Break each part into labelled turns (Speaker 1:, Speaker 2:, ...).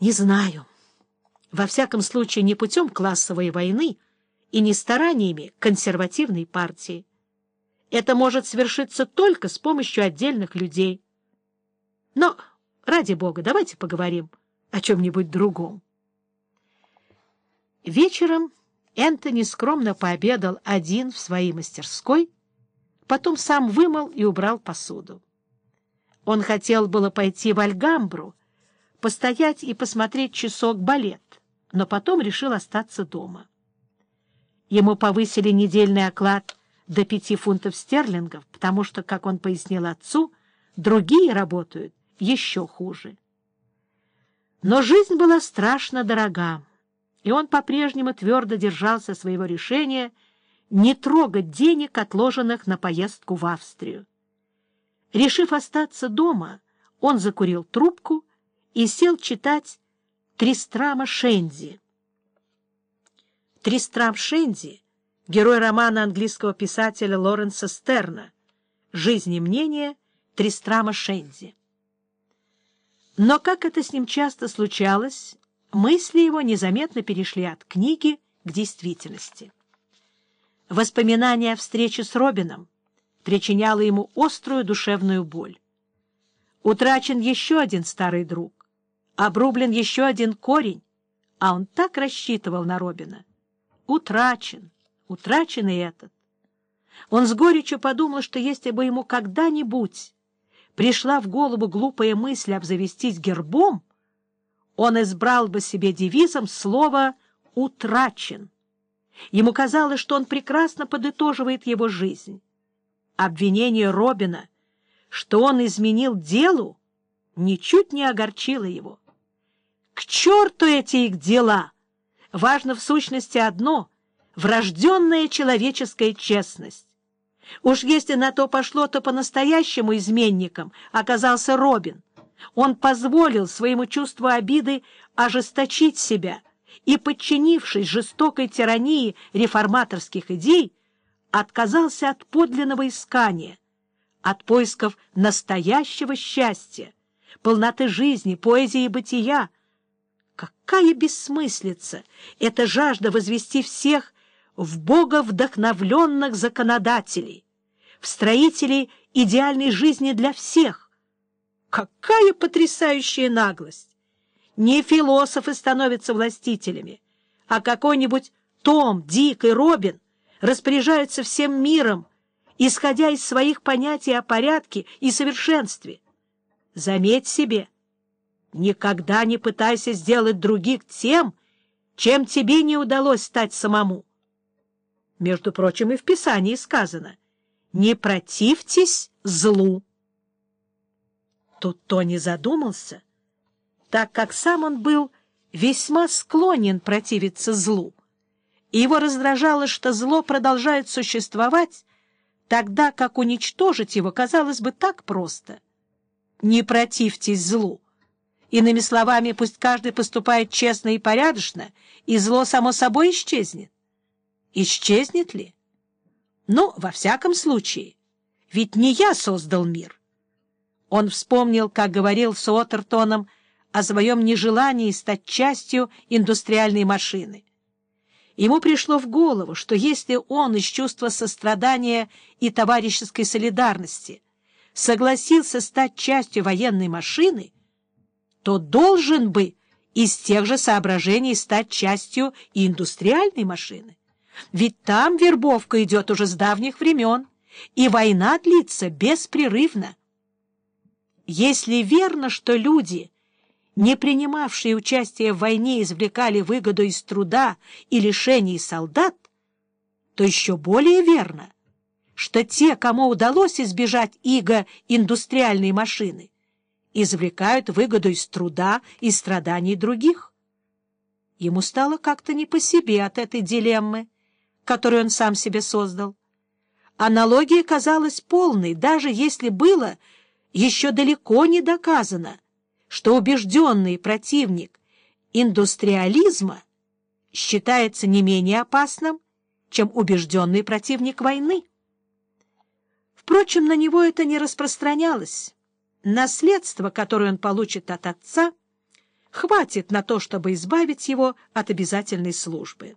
Speaker 1: Не знаю. Во всяком случае, не путем классовой войны и не стараниями консервативной партии. Это может свершиться только с помощью отдельных людей. Но, ради бога, давайте поговорим о чем-нибудь другом. Вечером Энтони скромно пообедал один в своей мастерской, потом сам вымыл и убрал посуду. Он хотел было пойти в Альгамбру, постоять и посмотреть часок балет, но потом решил остаться дома. Ему повысили недельный оклад до пяти фунтов стерлингов, потому что, как он пояснил отцу, другие работают еще хуже. Но жизнь была страшно дорога, и он по-прежнему твердо держался своего решения не трогать денег, отложенных на поездку в Австрию. Решив остаться дома, он закурил трубку и сел читать Тристрама Шенди. Тристрам Шенди — герой романа английского писателя Лоренса Стерна «Жизнь и мнение Тристрама Шенди». Но, как это с ним часто случалось, мысли его незаметно перешли от книги к действительности. Воспоминания о встрече с Робином причиняло ему острую душевную боль. Утрачен еще один старый друг, обрублен еще один корень, а он так рассчитывал на Робина. Утрачен, утрачен и этот. Он с горечью подумал, что если бы ему когда-нибудь пришла в голову глупая мысль обзавестись гербом, он избрал бы себе девизом слово «утрачен». Ему казалось, что он прекрасно подытоживает его жизнь. Обвинение Робина, что он изменил делу, ничуть не огорчило его. К черту эти их дела! Важно в сущности одно — врожденная человеческая честность. Уж если на то пошло, то по-настоящему изменником оказался Робин. Он позволил своему чувству обиды ожесточить себя и, подчинившись жестокой тирании реформаторских идей, отказался от подлинного искания, от поисков настоящего счастья, полноты жизни, поэзии и бытия. Какая бессмыслица! эта жажда возвести всех в боговдохновленных законодателей, в строителей идеальной жизни для всех. Какая потрясающая наглость! Не философы становятся властителями, а какой-нибудь Том, Дик и Робин распоряжаются всем миром, исходя из своих понятий о порядке и совершенстве. Заметь себе, никогда не пытайся сделать других тем, чем тебе не удалось стать самому. Между прочим, и в Писании сказано «Не противьтесь злу». Тут Тони задумался, так как сам он был весьма склонен противиться злу, и его раздражало, что зло продолжает существовать, тогда как уничтожить его казалось бы так просто. Не противьтесь злу. Иными словами, пусть каждый поступает честно и порядочно, и зло само собой исчезнет. Исчезнет ли? Ну, во всяком случае, ведь не я создал мир. Он вспомнил, как говорил с Уоттертоном о своем нежелании стать частью индустриальной машины. Ему пришло в голову, что если он из чувства сострадания и товарищеской солидарности согласился стать частью военной машины, то должен бы из тех же соображений стать частью и индустриальной машины. Ведь там вербовка идет уже с давних времен, и война длится беспрерывно. Если верно, что люди, не принимавшие участие в войне, извлекали выгоду из труда и лишений солдат, то еще более верно, что те, кому удалось избежать иго индустриальной машины, извлекают выгоду из труда и страданий других. Ему стало как-то не по себе от этой дилеммы которую он сам себе создал. Аналогия казалась полной, даже если было еще далеко не доказано, что убежденный противник индустриализма считается не менее опасным, чем убежденный противник войны. Впрочем, на него это не распространялось. Наследство, которое он получит от отца, хватит на то, чтобы избавить его от обязательной службы.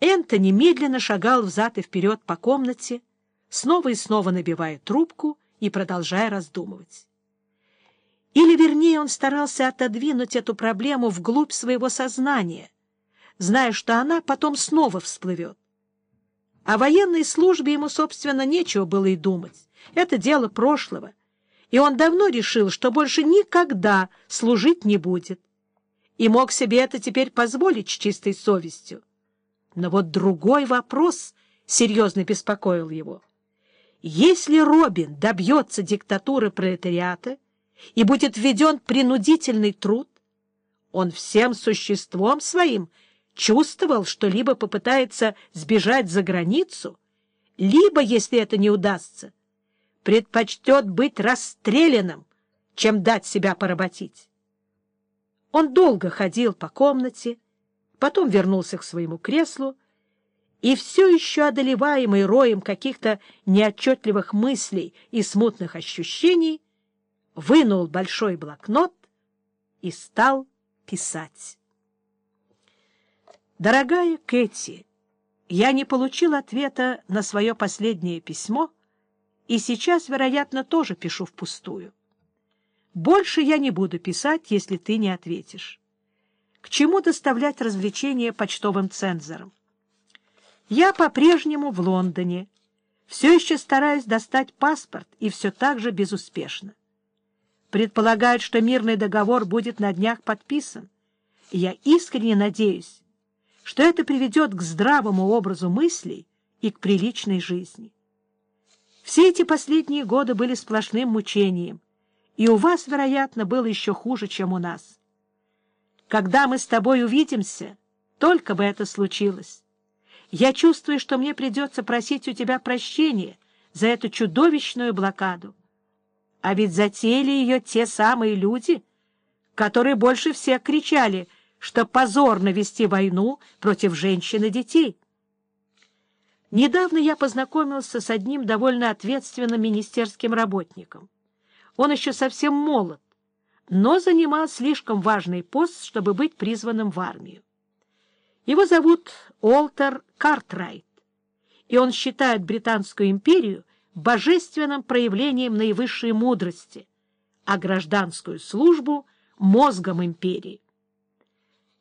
Speaker 1: Энтони медленно шагал взад и вперед по комнате, снова и снова набивая трубку и продолжая раздумывать. Или, вернее, он старался отодвинуть эту проблему вглубь своего сознания, зная, что она потом снова всплывет. О военной службе ему, собственно, нечего было и думать. Это дело прошлого, и он давно решил, что больше никогда служить не будет, и мог себе это теперь позволить с чистой совестью. Но вот другой вопрос серьезно беспокоил его. Если Робин добьется диктатуры пролетариата и будет введен принудительный труд, он всем существом своим чувствовал, что либо попытается сбежать за границу, либо, если это не удастся, предпочтет быть расстрелянным, чем дать себя поработить. Он долго ходил по комнате, потом вернулся к своему креслу и все еще одолеваемый роем каких-то неотчетливых мыслей и смутных ощущений, вынул большой блокнот и стал писать. «Дорогая Кэти, я не получил ответа на свое последнее письмо и сейчас, вероятно, тоже пишу впустую. Больше я не буду писать, если ты не ответишь. К чему доставлять развлечения почтовым цензорам? Я по-прежнему в Лондоне. Все еще стараюсь достать паспорт, и все так же безуспешно. Предполагают, что мирный договор будет на днях подписан. И я искренне надеюсь, что это приведет к здравому образу мыслей и к приличной жизни. Все эти последние годы были сплошным мучением, и у вас, вероятно, было еще хуже, чем у нас. Когда мы с тобой увидимся, только бы это случилось. Я чувствую, что мне придется просить у тебя прощения за эту чудовищную блокаду. А ведь затеяли ее те самые люди, которые больше всех кричали, что позорно вести войну против женщин и детей. Недавно я познакомился с одним довольно ответственным министерским работником. Он еще совсем молод, но занимал слишком важный пост, чтобы быть призванным в армию. Его зовут Олтер Картрайт, и он считает Британскую империю божественным проявлением наивысшей мудрости, а гражданскую службу — мозгом империи.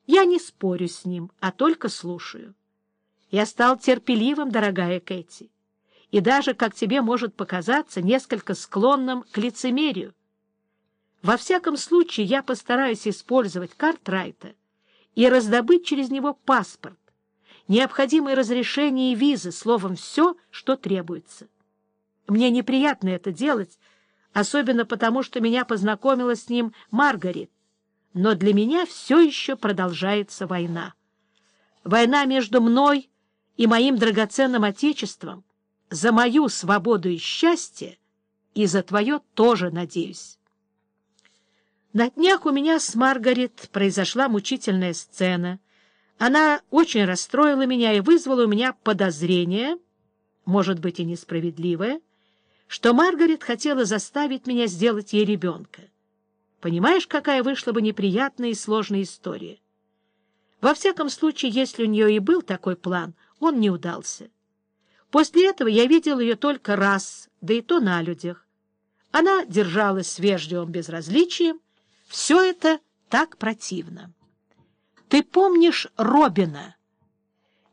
Speaker 1: Я не спорю с ним, а только слушаю. Я стал терпеливым, дорогая Кэти, и даже, как тебе может показаться, несколько склонным к лицемерию. Во всяком случае, я постараюсь использовать Картрайта и раздобыть через него паспорт, необходимые разрешения и визы, словом, все, что требуется. Мне неприятно это делать, особенно потому, что меня познакомила с ним Маргарет, но для меня все еще продолжается война. Война между мной и моим драгоценным Отечеством за мою свободу и счастье и за твое тоже, надеюсь. На днях у меня с Маргарет произошла мучительная сцена. Она очень расстроила меня и вызвала у меня подозрение, может быть и несправедливое, что Маргарет хотела заставить меня сделать ей ребенка. Понимаешь, какая вышла бы неприятная и сложная история? Во всяком случае, если у нее и был такой план, он не удался. После этого я видел ее только раз, да и то на людях. Она держалась с вежливым безразличием, все это так противно. Ты помнишь Робина?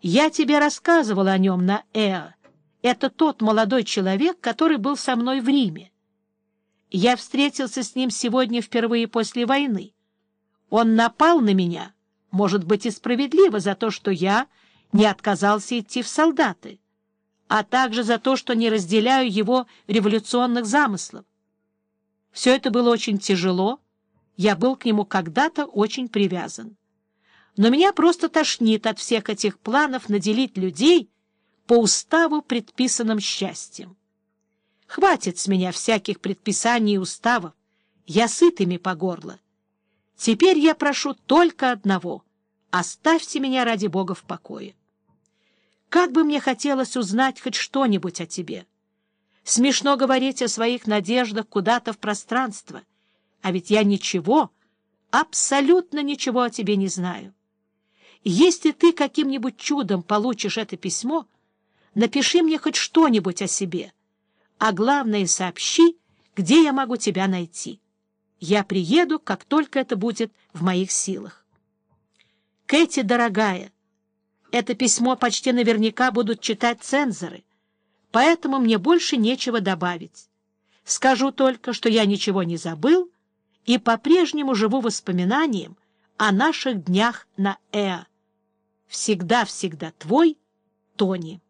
Speaker 1: Я тебе рассказывал о нем на Эо. Это тот молодой человек, который был со мной в Риме. Я встретился с ним сегодня впервые после войны. Он напал на меня, может быть, и справедливо, за то, что я не отказался идти в солдаты, а также за то, что не разделяю его революционных замыслов. Все это было очень тяжело, я был к нему когда-то очень привязан. Но меня просто тошнит от всех этих планов наделить людей по уставу предписанным счастьем. Хватит с меня всяких предписаний и уставов, я сыт ими по горло. Теперь я прошу только одного — оставьте меня ради Бога в покое. Как бы мне хотелось узнать хоть что-нибудь о тебе. Смешно говорить о своих надеждах куда-то в пространство — а ведь я ничего, абсолютно ничего о тебе не знаю. Если ты каким-нибудь чудом получишь это письмо, напиши мне хоть что-нибудь о себе, а главное сообщи, где я могу тебя найти. Я приеду, как только это будет в моих силах. Кэти, дорогая, это письмо почти наверняка будут читать цензоры, поэтому мне больше нечего добавить. Скажу только, что я ничего не забыл и по-прежнему живу воспоминанием о наших днях на Эа. Всегда-всегда твой Тони.